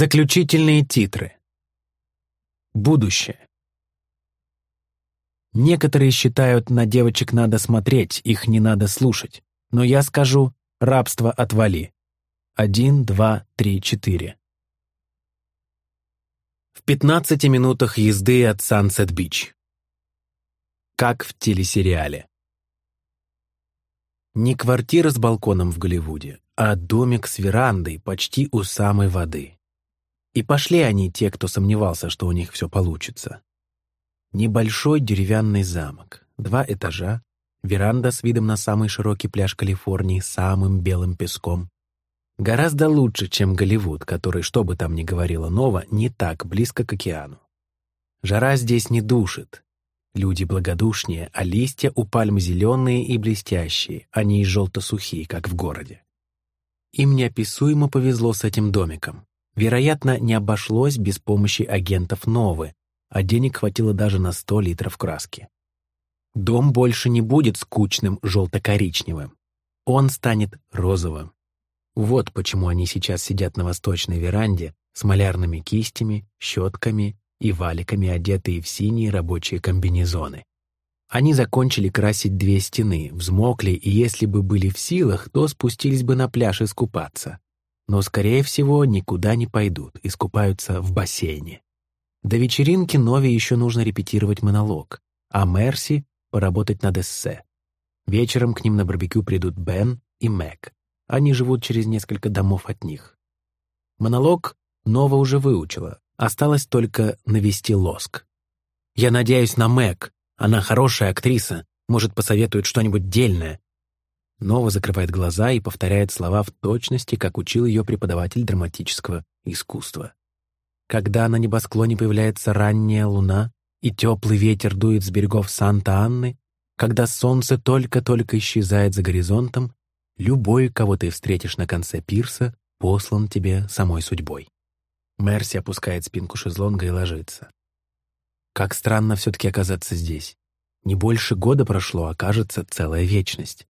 Заключительные титры. Будущее. Некоторые считают, на девочек надо смотреть, их не надо слушать. Но я скажу, рабство отвали. Один, два, три, четыре. В 15 минутах езды от Сансет-Бич. Как в телесериале. Не квартира с балконом в Голливуде, а домик с верандой почти у самой воды. И пошли они, те, кто сомневался, что у них все получится. Небольшой деревянный замок, два этажа, веранда с видом на самый широкий пляж Калифорнии с самым белым песком, Гораздо лучше, чем Голливуд, который, что бы там ни говорила Нова, не так близко к океану. Жара здесь не душит. Люди благодушнее, а листья у пальм зеленые и блестящие, а не желто-сухие, как в городе. Им неописуемо повезло с этим домиком. Вероятно, не обошлось без помощи агентов Новы, а денег хватило даже на 100 литров краски. Дом больше не будет скучным желто-коричневым. Он станет розовым. Вот почему они сейчас сидят на восточной веранде с малярными кистями, щетками и валиками, одетые в синие рабочие комбинезоны. Они закончили красить две стены, взмокли, и если бы были в силах, то спустились бы на пляж искупаться. Но, скорее всего, никуда не пойдут, искупаются в бассейне. До вечеринки Нови еще нужно репетировать монолог, а Мерси — поработать над эссе. Вечером к ним на барбекю придут Бен и Мэг. Они живут через несколько домов от них. Монолог Нова уже выучила. Осталось только навести лоск. «Я надеюсь на Мэг. Она хорошая актриса. Может, посоветует что-нибудь дельное». Нова закрывает глаза и повторяет слова в точности, как учил ее преподаватель драматического искусства. Когда на небосклоне появляется ранняя луна, и теплый ветер дует с берегов Санта-Анны, когда солнце только-только исчезает за горизонтом, Любой, кого ты встретишь на конце пирса, послан тебе самой судьбой. Мерси опускает спинку шезлонга и ложится. Как странно все-таки оказаться здесь. Не больше года прошло, а кажется целая вечность.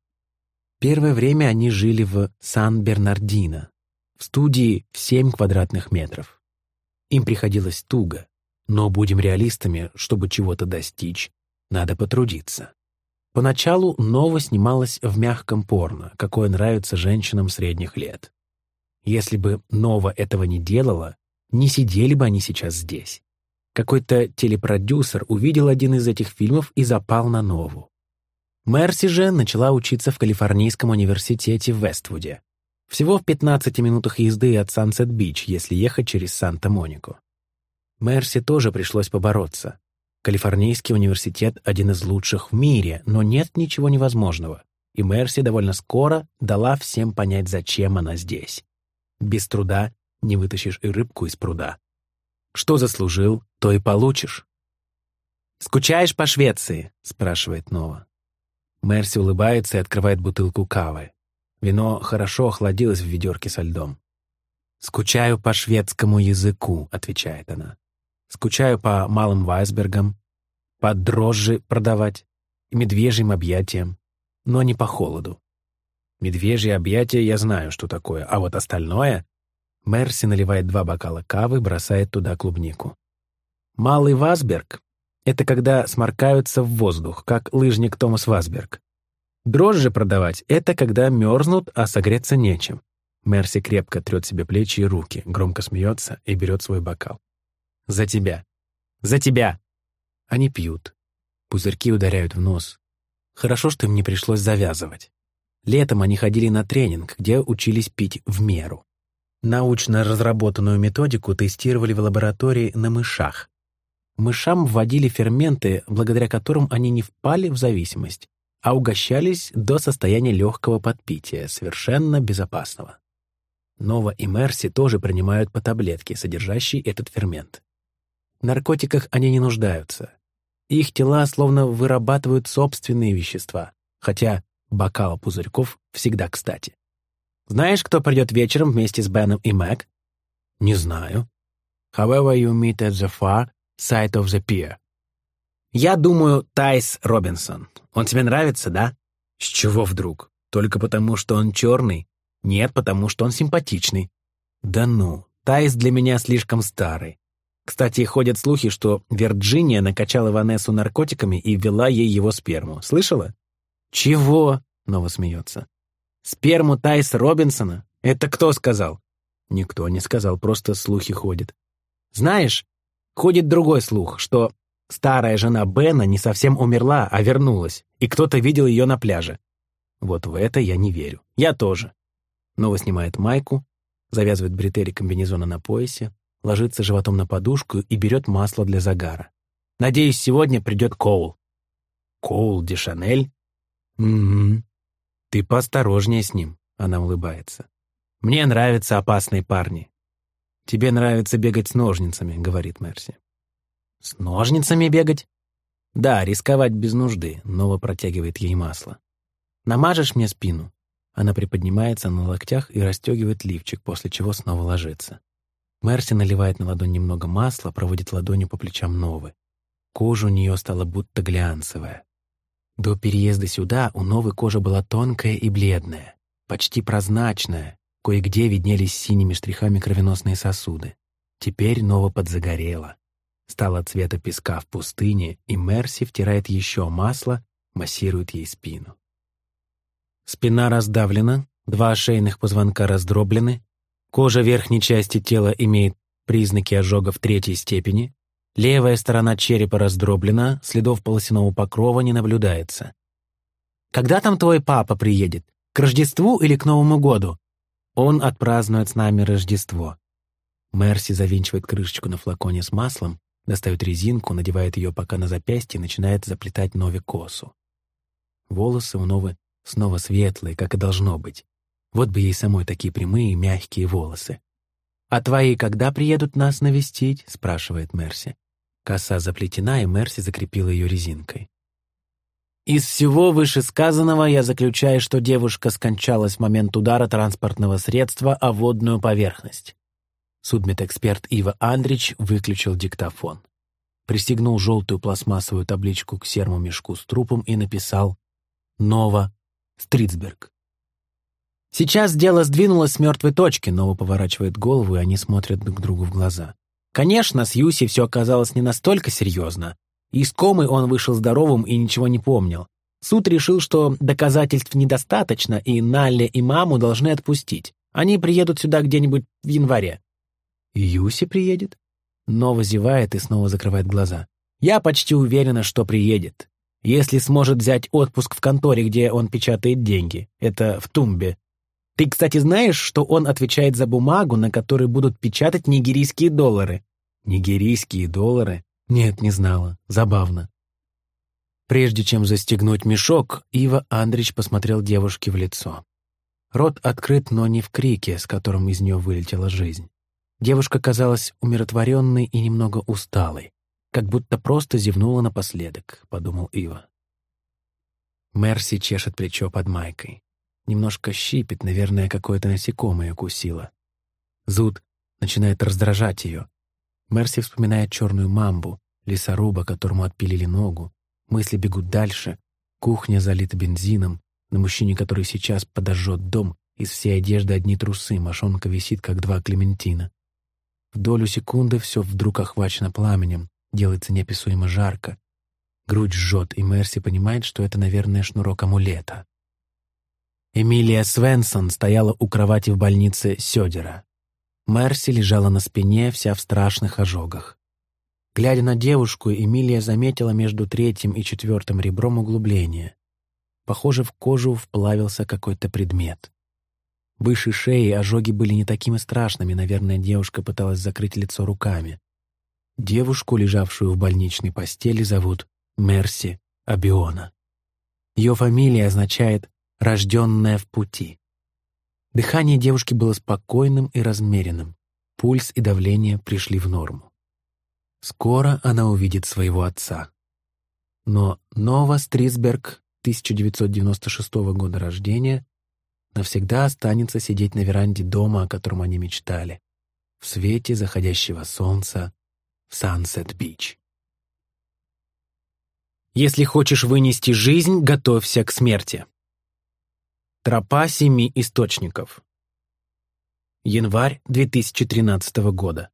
Первое время они жили в Сан-Бернардино, в студии в 7 квадратных метров. Им приходилось туго, но будем реалистами, чтобы чего-то достичь, надо потрудиться. Поначалу Нова снималась в мягком порно, какое нравится женщинам средних лет. Если бы Нова этого не делала, не сидели бы они сейчас здесь. Какой-то телепродюсер увидел один из этих фильмов и запал на Нову. Мерси же начала учиться в Калифорнийском университете в Вествуде. Всего в 15 минутах езды от Сансет-Бич, если ехать через Санта-Монику. Мерси тоже пришлось побороться. Калифорнийский университет — один из лучших в мире, но нет ничего невозможного. И Мерси довольно скоро дала всем понять, зачем она здесь. Без труда не вытащишь и рыбку из пруда. Что заслужил, то и получишь. «Скучаешь по Швеции?» — спрашивает Нова. Мерси улыбается и открывает бутылку кавы. Вино хорошо охладилось в ведерке со льдом. «Скучаю по шведскому языку», — отвечает она. Скучаю по малым вайсбергам, по дрожжи продавать и медвежьим объятиям, но не по холоду. Медвежье объятие я знаю, что такое, а вот остальное... Мерси наливает два бокала кавы, бросает туда клубнику. Малый Васберг — это когда сморкаются в воздух, как лыжник Томас Васберг. Дрожжи продавать — это когда мерзнут, а согреться нечем. Мерси крепко трет себе плечи и руки, громко смеется и берет свой бокал. За тебя. За тебя. Они пьют. Пузырьки ударяют в нос. Хорошо, что им не пришлось завязывать. Летом они ходили на тренинг, где учились пить в меру. Научно разработанную методику тестировали в лаборатории на мышах. Мышам вводили ферменты, благодаря которым они не впали в зависимость, а угощались до состояния легкого подпития, совершенно безопасного. Нова и Мерси тоже принимают по таблетке, содержащей этот фермент наркотиках они не нуждаются. Их тела словно вырабатывают собственные вещества, хотя бокал пузырьков всегда кстати. Знаешь, кто придет вечером вместе с Беном и Мэг? Не знаю. However you meet at the far side of the pier. Я думаю, Тайс Робинсон. Он тебе нравится, да? С чего вдруг? Только потому, что он черный? Нет, потому что он симпатичный. Да ну, Тайс для меня слишком старый. Кстати, ходят слухи, что Вирджиния накачала Ванессу наркотиками и ввела ей его сперму. Слышала? Чего? Нова смеется. Сперму Тайс Робинсона? Это кто сказал? Никто не сказал, просто слухи ходят. Знаешь, ходит другой слух, что старая жена Бена не совсем умерла, а вернулась, и кто-то видел ее на пляже. Вот в это я не верю. Я тоже. Нова снимает майку, завязывает бретели комбинезона на поясе, ложится животом на подушку и берет масло для загара. Надеюсь, сегодня придет Коул. Коул де Шанель? Угу. Ты поосторожнее с ним, она улыбается. Мне нравятся опасные парни. Тебе нравится бегать с ножницами, говорит Мерси. С ножницами бегать? Да, рисковать без нужды, Нова протягивает ей масло. Намажешь мне спину? Она приподнимается на локтях и расстегивает лифчик, после чего снова ложится. Мерси наливает на ладонь немного масла, проводит ладонью по плечам Новы. Кожа у нее стала будто глянцевая. До переезда сюда у Новы кожа была тонкая и бледная, почти прозрачная, кое-где виднелись синими штрихами кровеносные сосуды. Теперь Нова подзагорела. Стала цвета песка в пустыне, и Мерси втирает еще масло, массирует ей спину. Спина раздавлена, два шейных позвонка раздроблены, Кожа верхней части тела имеет признаки ожогов третьей степени, левая сторона черепа раздроблена, следов полосяного покрова не наблюдается. «Когда там твой папа приедет? К Рождеству или к Новому году?» «Он отпразднует с нами Рождество». Мерси завинчивает крышечку на флаконе с маслом, достает резинку, надевает ее пока на запястье и начинает заплетать Нове косу. Волосы у Новы снова светлые, как и должно быть. Вот бы ей самой такие прямые и мягкие волосы. «А твои когда приедут нас навестить?» — спрашивает Мерси. Коса заплетена, и Мерси закрепила ее резинкой. Из всего вышесказанного я заключаю, что девушка скончалась в момент удара транспортного средства о водную поверхность. Судмедэксперт Ива Андрич выключил диктофон. Пристегнул желтую пластмассовую табличку к серому мешку с трупом и написал «Нова Стритсберг». Сейчас дело сдвинулось с мертвой точки, Нова поворачивает голову, и они смотрят друг другу в глаза. Конечно, с Юси все оказалось не настолько серьезно. Из комы он вышел здоровым и ничего не помнил. Суд решил, что доказательств недостаточно, и Налле и маму должны отпустить. Они приедут сюда где-нибудь в январе. Юси приедет? Нова зевает и снова закрывает глаза. Я почти уверена, что приедет. Если сможет взять отпуск в конторе, где он печатает деньги. Это в Тумбе. Ты, кстати, знаешь, что он отвечает за бумагу, на которой будут печатать нигерийские доллары? Нигерийские доллары? Нет, не знала. Забавно. Прежде чем застегнуть мешок, Ива Андрич посмотрел девушке в лицо. Рот открыт, но не в крике, с которым из нее вылетела жизнь. Девушка казалась умиротворенной и немного усталой, как будто просто зевнула напоследок, подумал Ива. Мерси чешет плечо под майкой. Немножко щипит, наверное, какое-то насекомое укусило. Зуд начинает раздражать ее. Мерси вспоминает черную мамбу, лесоруба, которому отпилили ногу. Мысли бегут дальше. Кухня залита бензином. На мужчине, который сейчас подожжет дом, из всей одежды одни трусы, мошонка висит, как два клементина. В долю секунды все вдруг охвачено пламенем, делается неописуемо жарко. Грудь жжет, и Мерси понимает, что это, наверное, шнурок амулета. Эмилия Свенсон стояла у кровати в больнице Сёдера. Мерси лежала на спине, вся в страшных ожогах. Глядя на девушку, Эмилия заметила между третьим и четвертым ребром углубление. Похоже, в кожу вплавился какой-то предмет. Выше шеи ожоги были не такими страшными, наверное, девушка пыталась закрыть лицо руками. Девушку, лежавшую в больничной постели, зовут Мерси Абиона. Ее фамилия означает рожденная в пути. Дыхание девушки было спокойным и размеренным. Пульс и давление пришли в норму. Скоро она увидит своего отца. Но Нова Стрисберг 1996 года рождения навсегда останется сидеть на веранде дома, о котором они мечтали, в свете заходящего солнца в Сансет-Бич. Если хочешь вынести жизнь, готовься к смерти. Тропа семи источников. Январь 2013 года.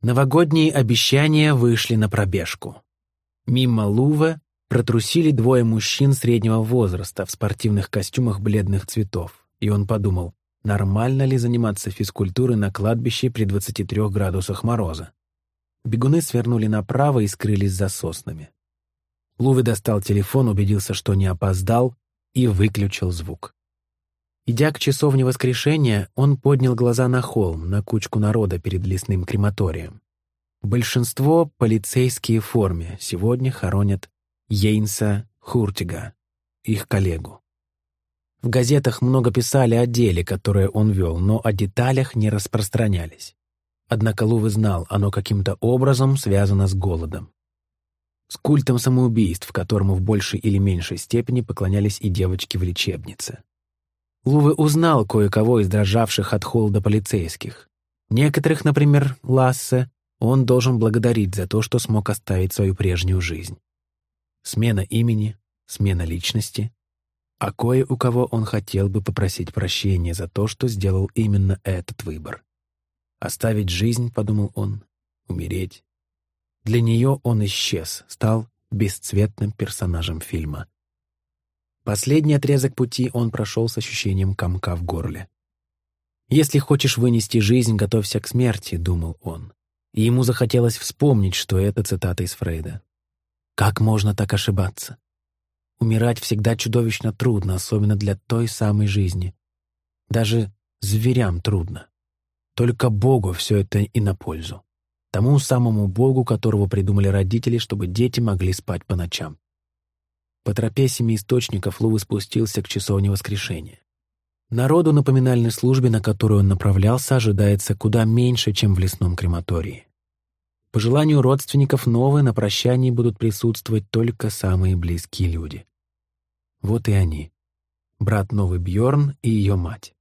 Новогодние обещания вышли на пробежку. Мимо Луве протрусили двое мужчин среднего возраста в спортивных костюмах бледных цветов, и он подумал, нормально ли заниматься физкультурой на кладбище при 23 градусах мороза. Бегуны свернули направо и скрылись за соснами. Луве достал телефон, убедился, что не опоздал, и выключил звук. Идя к часовне воскрешения, он поднял глаза на холм, на кучку народа перед лесным крематорием. Большинство — полицейские в форме. Сегодня хоронят Йейнса Хуртига, их коллегу. В газетах много писали о деле, которое он вел, но о деталях не распространялись. Однако Лувы знал, оно каким-то образом связано с голодом. С культом самоубийств, которому в большей или меньшей степени поклонялись и девочки в лечебнице. Луве узнал кое-кого из дрожавших от холода полицейских. Некоторых, например, Лассе, он должен благодарить за то, что смог оставить свою прежнюю жизнь. Смена имени, смена личности. А кое у кого он хотел бы попросить прощения за то, что сделал именно этот выбор. Оставить жизнь, подумал он, умереть. Для нее он исчез, стал бесцветным персонажем фильма. Последний отрезок пути он прошел с ощущением комка в горле. «Если хочешь вынести жизнь, готовься к смерти», — думал он. И ему захотелось вспомнить, что это цитата из Фрейда. «Как можно так ошибаться? Умирать всегда чудовищно трудно, особенно для той самой жизни. Даже зверям трудно. Только Богу все это и на пользу. Тому самому Богу, которого придумали родители, чтобы дети могли спать по ночам. По тропе семи источников Лувы спустился к часовне воскрешения. Народу на поминальной службе, на которую он направлялся, ожидается куда меньше, чем в лесном крематории. По желанию родственников Новы на прощании будут присутствовать только самые близкие люди. Вот и они. Брат Новый Бьорн и ее мать.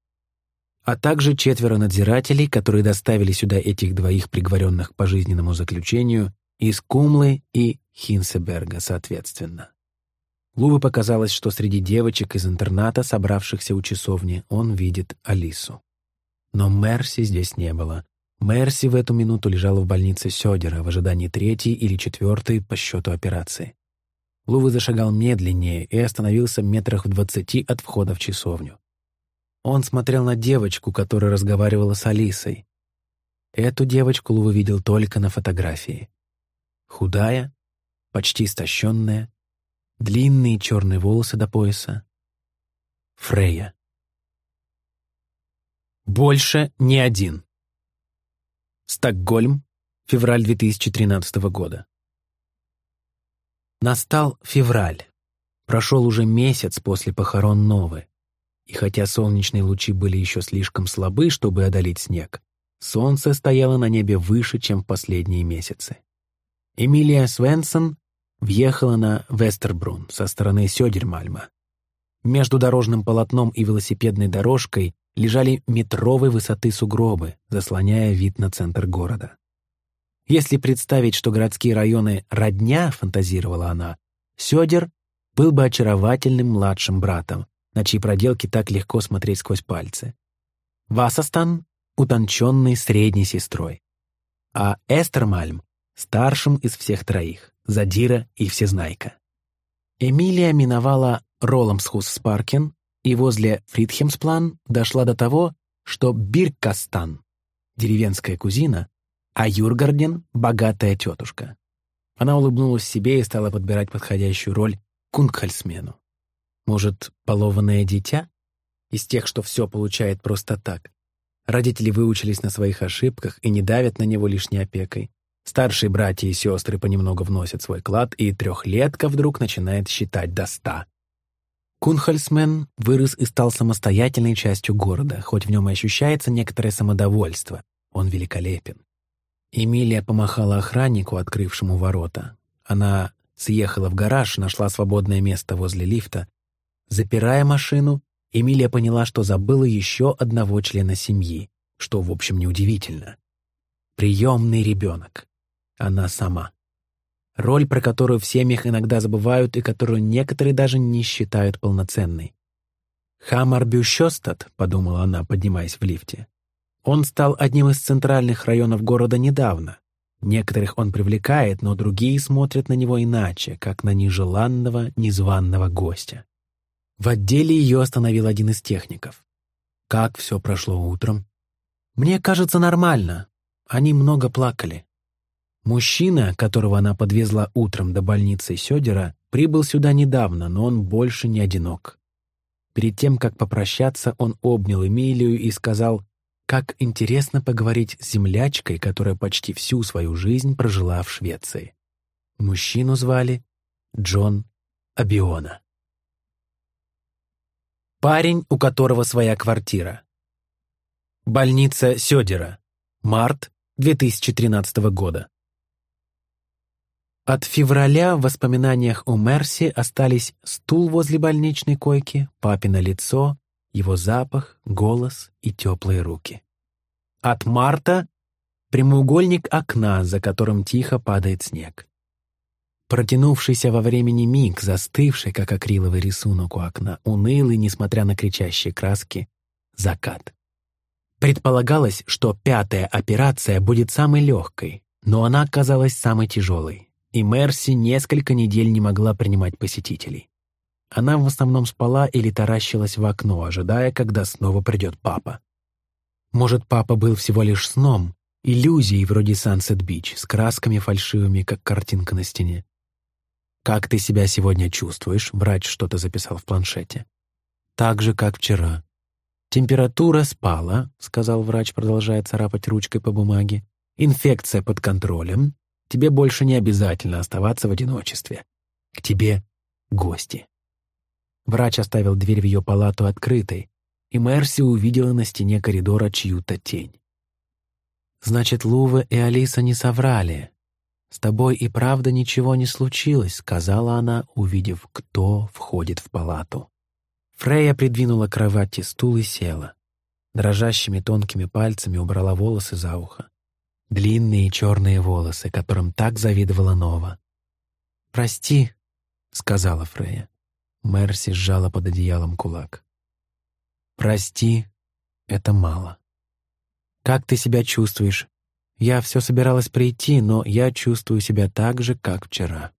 А также четверо надзирателей, которые доставили сюда этих двоих приговоренных к пожизненному заключению из Кумлы и Хинсеберга, соответственно. Луве показалось, что среди девочек из интерната, собравшихся у часовни, он видит Алису. Но Мерси здесь не было. Мерси в эту минуту лежала в больнице Сёдера в ожидании третьей или четвертой по счету операции. Лувы зашагал медленнее и остановился метрах в двадцати от входа в часовню. Он смотрел на девочку, которая разговаривала с Алисой. Эту девочку Лувы видел только на фотографии. Худая, почти истощенная, длинные черные волосы до пояса. Фрея. Больше не один. Стокгольм, февраль 2013 года. Настал февраль. Прошел уже месяц после похорон Новы. И хотя солнечные лучи были еще слишком слабы, чтобы одолеть снег, солнце стояло на небе выше, чем в последние месяцы. Эмилия Свенсон въехала на Вестербрун со стороны Сёдермальма. Между дорожным полотном и велосипедной дорожкой лежали метровой высоты сугробы, заслоняя вид на центр города. Если представить, что городские районы «родня», фантазировала она, Сёдер был бы очаровательным младшим братом, на чьи проделки так легко смотреть сквозь пальцы. Васастан — утонченной средней сестрой, а Эстермальм — старшим из всех троих задира и всезнайка. Эмилия миновала Ролламсхус-Спаркен и возле Фридхемсплан дошла до того, что Биркастан — деревенская кузина, а Юргарден — богатая тетушка. Она улыбнулась себе и стала подбирать подходящую роль Кунгхальсмену. Может, полованное дитя? Из тех, что все получает просто так. Родители выучились на своих ошибках и не давят на него лишней опекой. Старшие братья и сестры понемногу вносят свой клад, и трехлетка вдруг начинает считать до ста. Кунхальсмен вырос и стал самостоятельной частью города, хоть в нем и ощущается некоторое самодовольство. Он великолепен. Эмилия помахала охраннику, открывшему ворота. Она съехала в гараж, нашла свободное место возле лифта. Запирая машину, Эмилия поняла, что забыла еще одного члена семьи, что, в общем, неудивительно. Приемный ребенок она сама. Роль, про которую в семьях иногда забывают и которую некоторые даже не считают полноценной. Хамарбюшёстад, подумала она, поднимаясь в лифте. Он стал одним из центральных районов города недавно. Некоторых он привлекает, но другие смотрят на него иначе, как на нежеланного, незваного гостя. В отделе ее остановил один из техников. «Как все прошло утром?» «Мне кажется, нормально. Они много плакали». Мужчина, которого она подвезла утром до больницы Сёдера, прибыл сюда недавно, но он больше не одинок. Перед тем, как попрощаться, он обнял Эмилию и сказал, как интересно поговорить с землячкой, которая почти всю свою жизнь прожила в Швеции. Мужчину звали Джон Абиона. Парень, у которого своя квартира. Больница Сёдера. Март 2013 года. От февраля в воспоминаниях о Мерси остались стул возле больничной койки, папино лицо, его запах, голос и теплые руки. От марта — прямоугольник окна, за которым тихо падает снег. Протянувшийся во времени миг, застывший, как акриловый рисунок у окна, унылый, несмотря на кричащие краски, закат. Предполагалось, что пятая операция будет самой легкой, но она оказалась самой тяжелой и Мерси несколько недель не могла принимать посетителей. Она в основном спала или таращилась в окно, ожидая, когда снова придет папа. Может, папа был всего лишь сном, иллюзией вроде Сансет Бич, с красками фальшивыми, как картинка на стене. «Как ты себя сегодня чувствуешь?» — врач что-то записал в планшете. «Так же, как вчера». «Температура спала», — сказал врач, продолжая царапать ручкой по бумаге. «Инфекция под контролем. Тебе больше не обязательно оставаться в одиночестве. К тебе гости. Врач оставил дверь в ее палату открытой, и Мерси увидела на стене коридора чью-то тень. «Значит, Лува и Алиса не соврали. С тобой и правда ничего не случилось», — сказала она, увидев, кто входит в палату. Фрея придвинула к кровати стул и села. Дрожащими тонкими пальцами убрала волосы за ухо длинные черные волосы, которым так завидовала Нова. «Прости», — сказала Фрея. Мерси сжала под одеялом кулак. «Прости, это мало. Как ты себя чувствуешь? Я все собиралась прийти, но я чувствую себя так же, как вчера.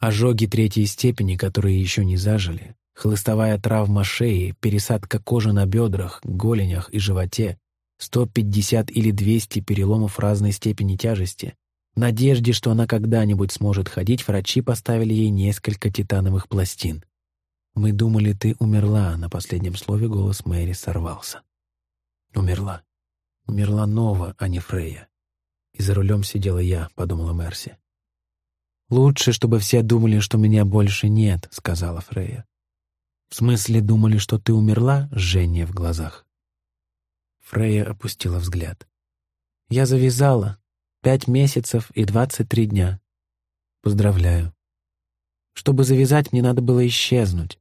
Ожоги третьей степени, которые еще не зажили, хлыстовая травма шеи, пересадка кожи на бедрах, голенях и животе, 150 или 200 переломов разной степени тяжести. Надежде, что она когда-нибудь сможет ходить, врачи поставили ей несколько титановых пластин. «Мы думали, ты умерла», — на последнем слове голос Мэри сорвался. «Умерла. Умерла Нова, а не Фрея. И за рулем сидела я», — подумала Мерси. «Лучше, чтобы все думали, что меня больше нет», — сказала Фрея. «В смысле, думали, что ты умерла?» — жжение в глазах. Фрея опустила взгляд. «Я завязала. Пять месяцев и двадцать три дня. Поздравляю. Чтобы завязать, мне надо было исчезнуть.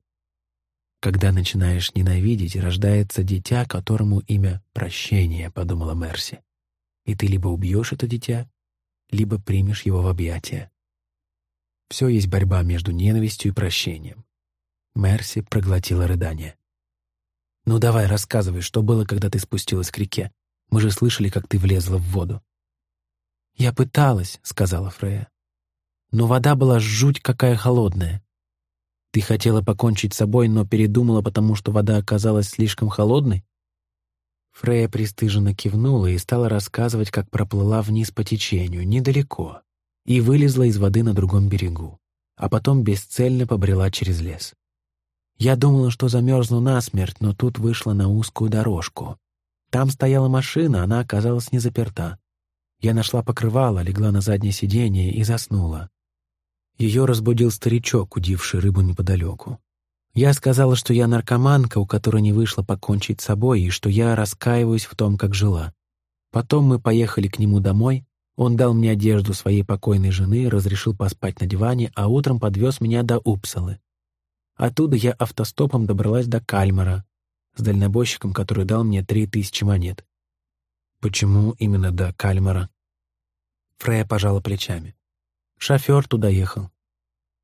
Когда начинаешь ненавидеть, рождается дитя, которому имя «прощение», — подумала Мерси. И ты либо убьешь это дитя, либо примешь его в объятия. Все есть борьба между ненавистью и прощением. Мерси проглотила рыдание. «Ну давай, рассказывай, что было, когда ты спустилась к реке. Мы же слышали, как ты влезла в воду». «Я пыталась», — сказала Фрея. «Но вода была жуть какая холодная. Ты хотела покончить с собой, но передумала, потому что вода оказалась слишком холодной?» Фрея пристыженно кивнула и стала рассказывать, как проплыла вниз по течению, недалеко, и вылезла из воды на другом берегу, а потом бесцельно побрела через лес. Я думала, что замерзну насмерть, но тут вышла на узкую дорожку. Там стояла машина, она оказалась не заперта. Я нашла покрывало, легла на заднее сиденье и заснула. Ее разбудил старичок, удивший рыбу неподалеку. Я сказала, что я наркоманка, у которой не вышло покончить с собой, и что я раскаиваюсь в том, как жила. Потом мы поехали к нему домой, он дал мне одежду своей покойной жены, разрешил поспать на диване, а утром подвез меня до Упсалы. Оттуда я автостопом добралась до Кальмара с дальнобойщиком, который дал мне три тысячи монет. Почему именно до Кальмара? Фрея пожала плечами. Шофер туда ехал.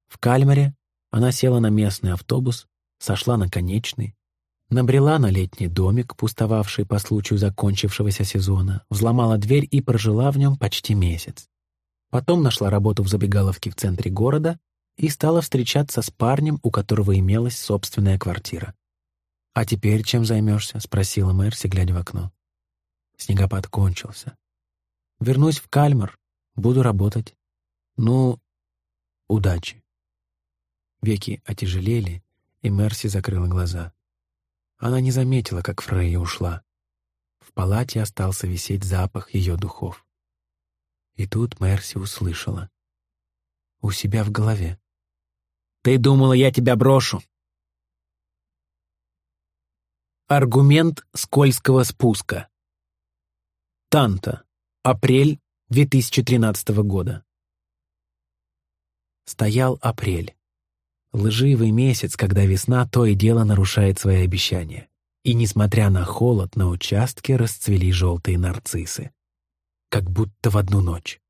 В Кальмаре она села на местный автобус, сошла на конечный. Набрела на летний домик, пустовавший по случаю закончившегося сезона, взломала дверь и прожила в нем почти месяц. Потом нашла работу в забегаловке в центре города и стала встречаться с парнем, у которого имелась собственная квартира. «А теперь чем займешься?» — спросила Мерси, глядя в окно. Снегопад кончился. «Вернусь в Кальмар, буду работать. Ну, удачи». Веки отяжелели, и Мерси закрыла глаза. Она не заметила, как Фрейя ушла. В палате остался висеть запах ее духов. И тут Мерси услышала. У себя в голове. «Ты думала, я тебя брошу?» Аргумент скользкого спуска. Танта. Апрель 2013 года. Стоял апрель. Лживый месяц, когда весна то и дело нарушает свои обещания. И, несмотря на холод, на участке расцвели желтые нарциссы. Как будто в одну ночь.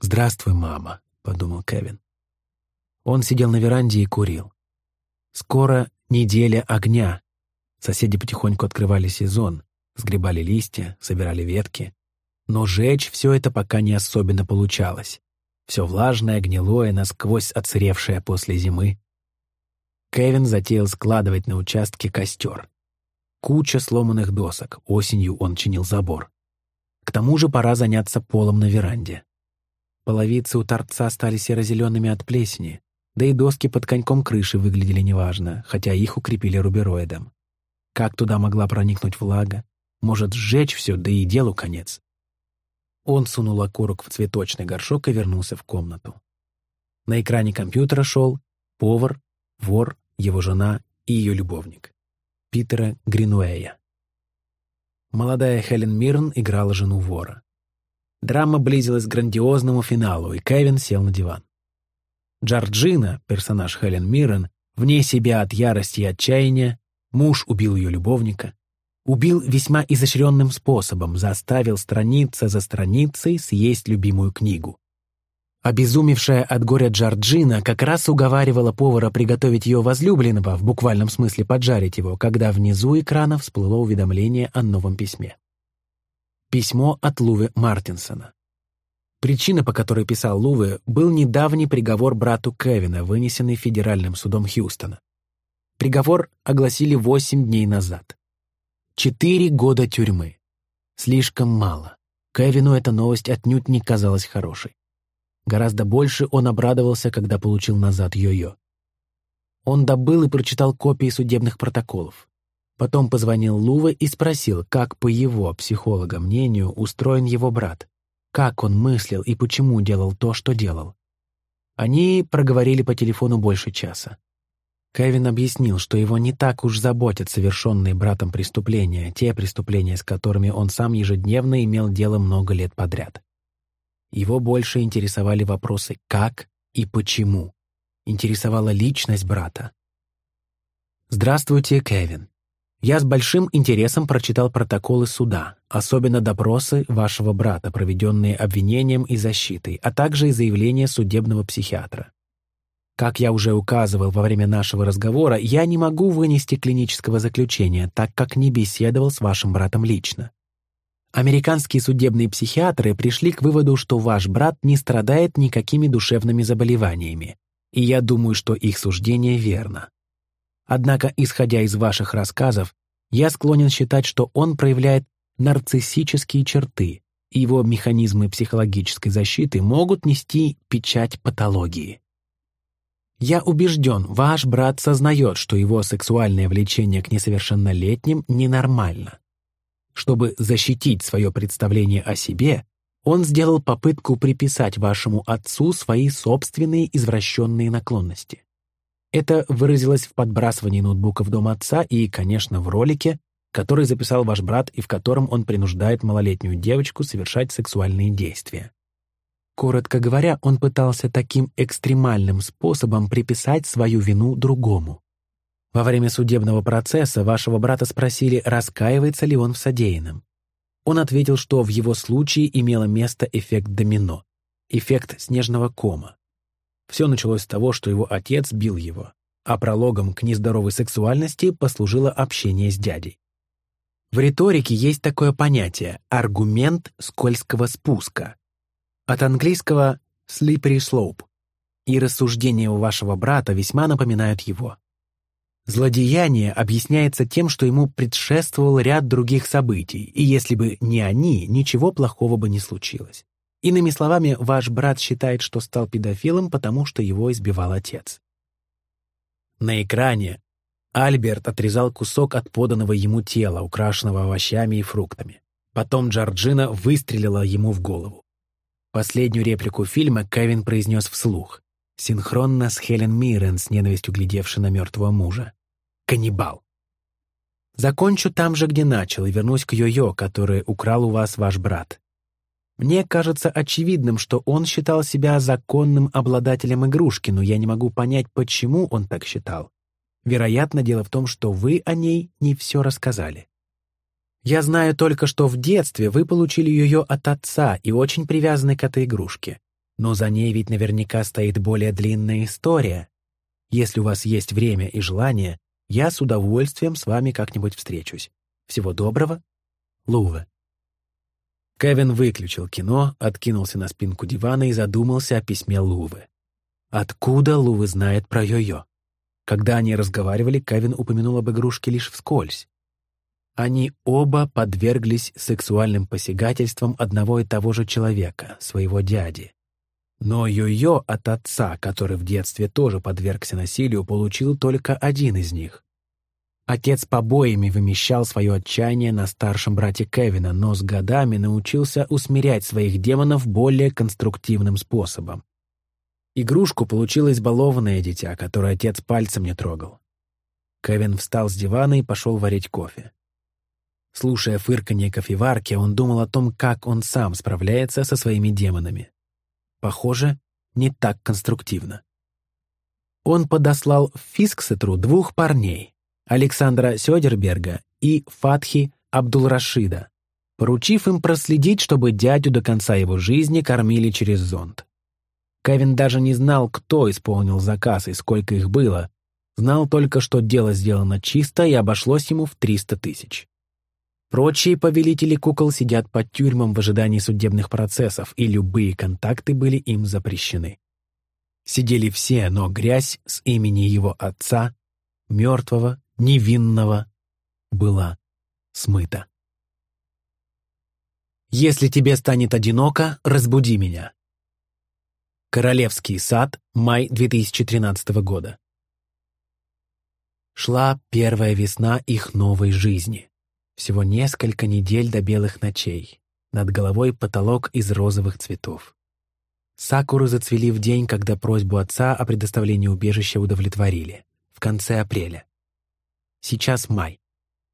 «Здравствуй, мама», — подумал Кевин. Он сидел на веранде и курил. Скоро неделя огня. Соседи потихоньку открывали сезон, сгребали листья, собирали ветки. Но жечь все это пока не особенно получалось все влажное, гнилое, насквозь отсыревшее после зимы. Кевин затеял складывать на участке костер. Куча сломанных досок, осенью он чинил забор. К тому же пора заняться полом на веранде. Половицы у торца стали серо-зелеными от плесени, да и доски под коньком крыши выглядели неважно, хотя их укрепили рубероидом. Как туда могла проникнуть влага? Может, сжечь все, да и делу конец. Он сунул окурок в цветочный горшок и вернулся в комнату. На экране компьютера шел повар, вор, его жена и ее любовник. Питера Гринуэя. Молодая Хелен Мирн играла жену вора. Драма близилась к грандиозному финалу, и Кевин сел на диван. Джорджина, персонаж Хелен Миррен, вне себя от ярости и отчаяния, муж убил ее любовника, Убил весьма изощренным способом, заставил страница за страницей съесть любимую книгу. Обезумевшая от горя Джорджина как раз уговаривала повара приготовить ее возлюбленного, в буквальном смысле поджарить его, когда внизу экрана всплыло уведомление о новом письме. Письмо от Луве Мартинсона. Причина, по которой писал Луве, был недавний приговор брату Кевина, вынесенный федеральным судом Хьюстона. Приговор огласили восемь дней назад. Четыре года тюрьмы. Слишком мало. Кевину эта новость отнюдь не казалась хорошей. Гораздо больше он обрадовался, когда получил назад йо-йо. Он добыл и прочитал копии судебных протоколов. Потом позвонил Луве и спросил, как, по его, психолога, мнению, устроен его брат. Как он мыслил и почему делал то, что делал. Они проговорили по телефону больше часа. Кевин объяснил, что его не так уж заботят совершенные братом преступления, те преступления, с которыми он сам ежедневно имел дело много лет подряд. Его больше интересовали вопросы «как» и «почему». Интересовала личность брата. «Здравствуйте, Кевин. Я с большим интересом прочитал протоколы суда, особенно допросы вашего брата, проведенные обвинением и защитой, а также и заявление судебного психиатра. Как я уже указывал во время нашего разговора, я не могу вынести клинического заключения, так как не беседовал с вашим братом лично. Американские судебные психиатры пришли к выводу, что ваш брат не страдает никакими душевными заболеваниями, и я думаю, что их суждение верно. Однако, исходя из ваших рассказов, я склонен считать, что он проявляет нарциссические черты, и его механизмы психологической защиты могут нести печать патологии. Я убежден, ваш брат сознает, что его сексуальное влечение к несовершеннолетним ненормально. Чтобы защитить свое представление о себе, он сделал попытку приписать вашему отцу свои собственные извращенные наклонности. Это выразилось в подбрасывании ноутбука в дом отца и, конечно, в ролике, который записал ваш брат и в котором он принуждает малолетнюю девочку совершать сексуальные действия. Коротко говоря, он пытался таким экстремальным способом приписать свою вину другому. Во время судебного процесса вашего брата спросили, раскаивается ли он в содеянном. Он ответил, что в его случае имело место эффект домино, эффект снежного кома. Все началось с того, что его отец бил его, а прологом к нездоровой сексуальности послужило общение с дядей. В риторике есть такое понятие «аргумент скользкого спуска». От английского «slippery slope». И рассуждения у вашего брата весьма напоминают его. Злодеяние объясняется тем, что ему предшествовал ряд других событий, и если бы не они, ничего плохого бы не случилось. Иными словами, ваш брат считает, что стал педофилом, потому что его избивал отец. На экране Альберт отрезал кусок от поданного ему тела, украшенного овощами и фруктами. Потом Джорджина выстрелила ему в голову. Последнюю реплику фильма Кевин произнес вслух, синхронно с Хелен Миррен, с ненавистью глядевшей на мертвого мужа. «Каннибал!» Закончу там же, где начал, и вернусь к Йо-Йо, который украл у вас ваш брат. Мне кажется очевидным, что он считал себя законным обладателем игрушки, но я не могу понять, почему он так считал. Вероятно, дело в том, что вы о ней не все рассказали. Я знаю только, что в детстве вы получили ее от отца и очень привязаны к этой игрушке. Но за ней ведь наверняка стоит более длинная история. Если у вас есть время и желание, я с удовольствием с вами как-нибудь встречусь. Всего доброго. Луве. Кевин выключил кино, откинулся на спинку дивана и задумался о письме Лувы. Откуда Лувы знает про Йо-Йо? Когда они разговаривали, Кевин упомянул об игрушке лишь вскользь. Они оба подверглись сексуальным посягательствам одного и того же человека, своего дяди. Но Йо-Йо от отца, который в детстве тоже подвергся насилию, получил только один из них. Отец побоями вымещал свое отчаяние на старшем брате Кевина, но с годами научился усмирять своих демонов более конструктивным способом. Игрушку получил избалованное дитя, которое отец пальцем не трогал. Кевин встал с дивана и пошел варить кофе. Слушая фырканье кофеварки, он думал о том, как он сам справляется со своими демонами. Похоже, не так конструктивно. Он подослал в Фисксетру двух парней, Александра Сёдерберга и Фатхи Абдулрашида, поручив им проследить, чтобы дядю до конца его жизни кормили через зонд. Кевин даже не знал, кто исполнил заказ и сколько их было. Знал только, что дело сделано чисто и обошлось ему в 300 тысяч. Прочие повелители кукол сидят под тюрьмам в ожидании судебных процессов, и любые контакты были им запрещены. Сидели все, но грязь с имени его отца, мертвого, невинного, была смыта. «Если тебе станет одиноко, разбуди меня», Королевский сад, май 2013 года. Шла первая весна их новой жизни. Всего несколько недель до белых ночей. Над головой потолок из розовых цветов. Сакуры зацвели в день, когда просьбу отца о предоставлении убежища удовлетворили. В конце апреля. Сейчас май.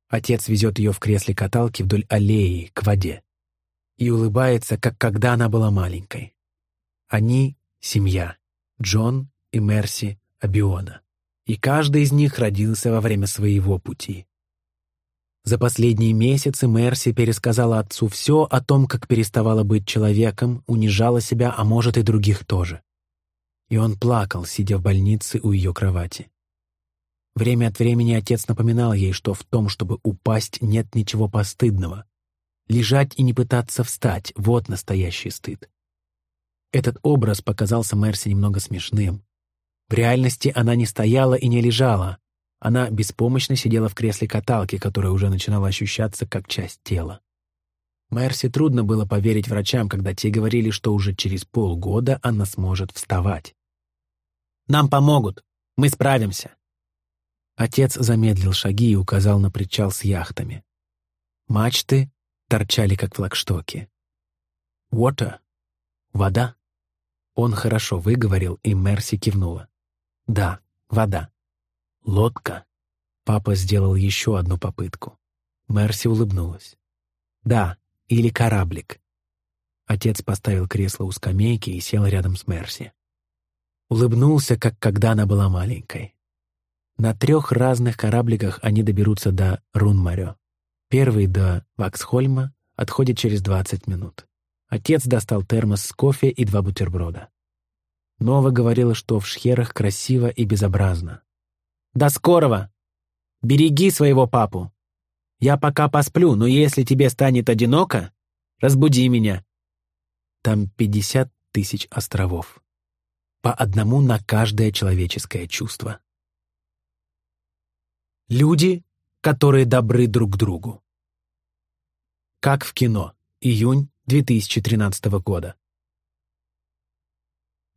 Отец везет ее в кресле каталки вдоль аллеи, к воде. И улыбается, как когда она была маленькой. Они семья Джон и Мерси Абиона, и каждый из них родился во время своего пути. За последние месяцы Мерси пересказала отцу все о том, как переставала быть человеком, унижала себя, а может и других тоже. И он плакал, сидя в больнице у ее кровати. Время от времени отец напоминал ей, что в том, чтобы упасть, нет ничего постыдного. Лежать и не пытаться встать — вот настоящий стыд. Этот образ показался Мерси немного смешным. В реальности она не стояла и не лежала. Она беспомощно сидела в кресле каталки, которое уже начинало ощущаться как часть тела. Мерси трудно было поверить врачам, когда те говорили, что уже через полгода она сможет вставать. «Нам помогут! Мы справимся!» Отец замедлил шаги и указал на причал с яхтами. Мачты торчали, как флагштоки. «Water» — вода. Он хорошо выговорил, и Мерси кивнула. «Да, вода. Лодка». Папа сделал еще одну попытку. Мерси улыбнулась. «Да, или кораблик». Отец поставил кресло у скамейки и сел рядом с Мерси. Улыбнулся, как когда она была маленькой. На трех разных корабликах они доберутся до Рунмарё. Первый до Ваксхольма отходит через 20 минут. Отец достал термос с кофе и два бутерброда. Нова говорила, что в шхерах красиво и безобразно. До скорого! Береги своего папу! Я пока посплю, но если тебе станет одиноко, разбуди меня. Там пятьдесят тысяч островов. По одному на каждое человеческое чувство. Люди, которые добры друг другу. Как в кино. Июнь 2013 года.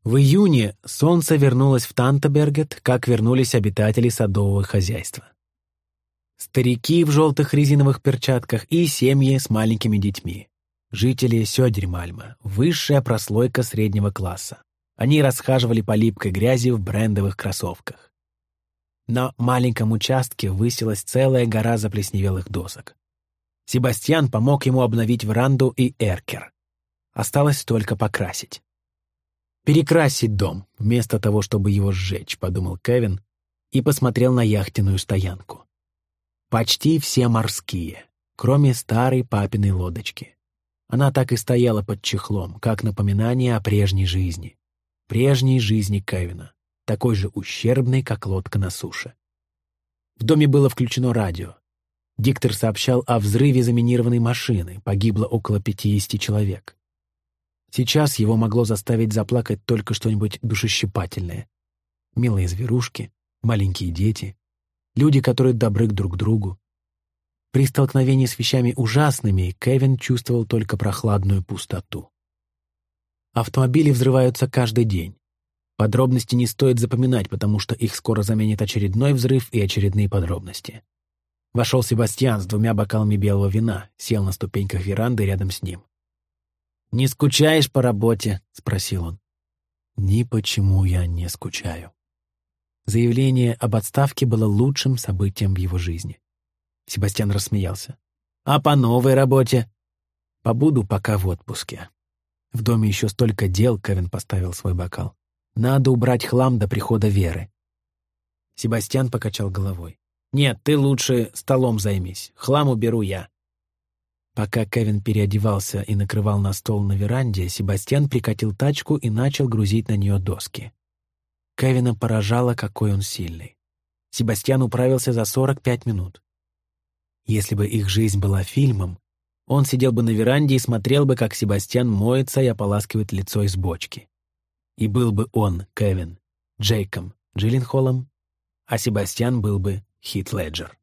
В июне солнце вернулось в Тантабергет, как вернулись обитатели садового хозяйства. Старики в желтых резиновых перчатках и семьи с маленькими детьми. Жители Сёдермальма, высшая прослойка среднего класса. Они расхаживали по липкой грязи в брендовых кроссовках. На маленьком участке высилась целая гора заплесневелых досок. Себастьян помог ему обновить веранду и эркер. Осталось только покрасить. «Перекрасить дом, вместо того, чтобы его сжечь», — подумал Кевин и посмотрел на яхтенную стоянку. Почти все морские, кроме старой папиной лодочки. Она так и стояла под чехлом, как напоминание о прежней жизни. Прежней жизни Кевина, такой же ущербной, как лодка на суше. В доме было включено радио. Диктор сообщал о взрыве заминированной машины, погибло около 50 человек. Сейчас его могло заставить заплакать только что-нибудь душещипательное. Милые зверушки, маленькие дети, люди, которые добры друг к другу. При столкновении с вещами ужасными Кевин чувствовал только прохладную пустоту. Автомобили взрываются каждый день. Подробности не стоит запоминать, потому что их скоро заменит очередной взрыв и очередные подробности. Вошел Себастьян с двумя бокалами белого вина, сел на ступеньках веранды рядом с ним. «Не скучаешь по работе?» — спросил он. «Ни почему я не скучаю». Заявление об отставке было лучшим событием в его жизни. Себастьян рассмеялся. «А по новой работе?» «Побуду пока в отпуске». В доме еще столько дел, Кевин поставил свой бокал. «Надо убрать хлам до прихода Веры». Себастьян покачал головой. «Нет, ты лучше столом займись. Хлам уберу я». Пока Кевин переодевался и накрывал на стол на веранде, Себастьян прикатил тачку и начал грузить на нее доски. Кевина поражало, какой он сильный. Себастьян управился за 45 минут. Если бы их жизнь была фильмом, он сидел бы на веранде и смотрел бы, как Себастьян моется и ополаскивает лицо из бочки. И был бы он, Кевин, Джейком, Джилленхолом, а Себастьян был бы Хит Леджер.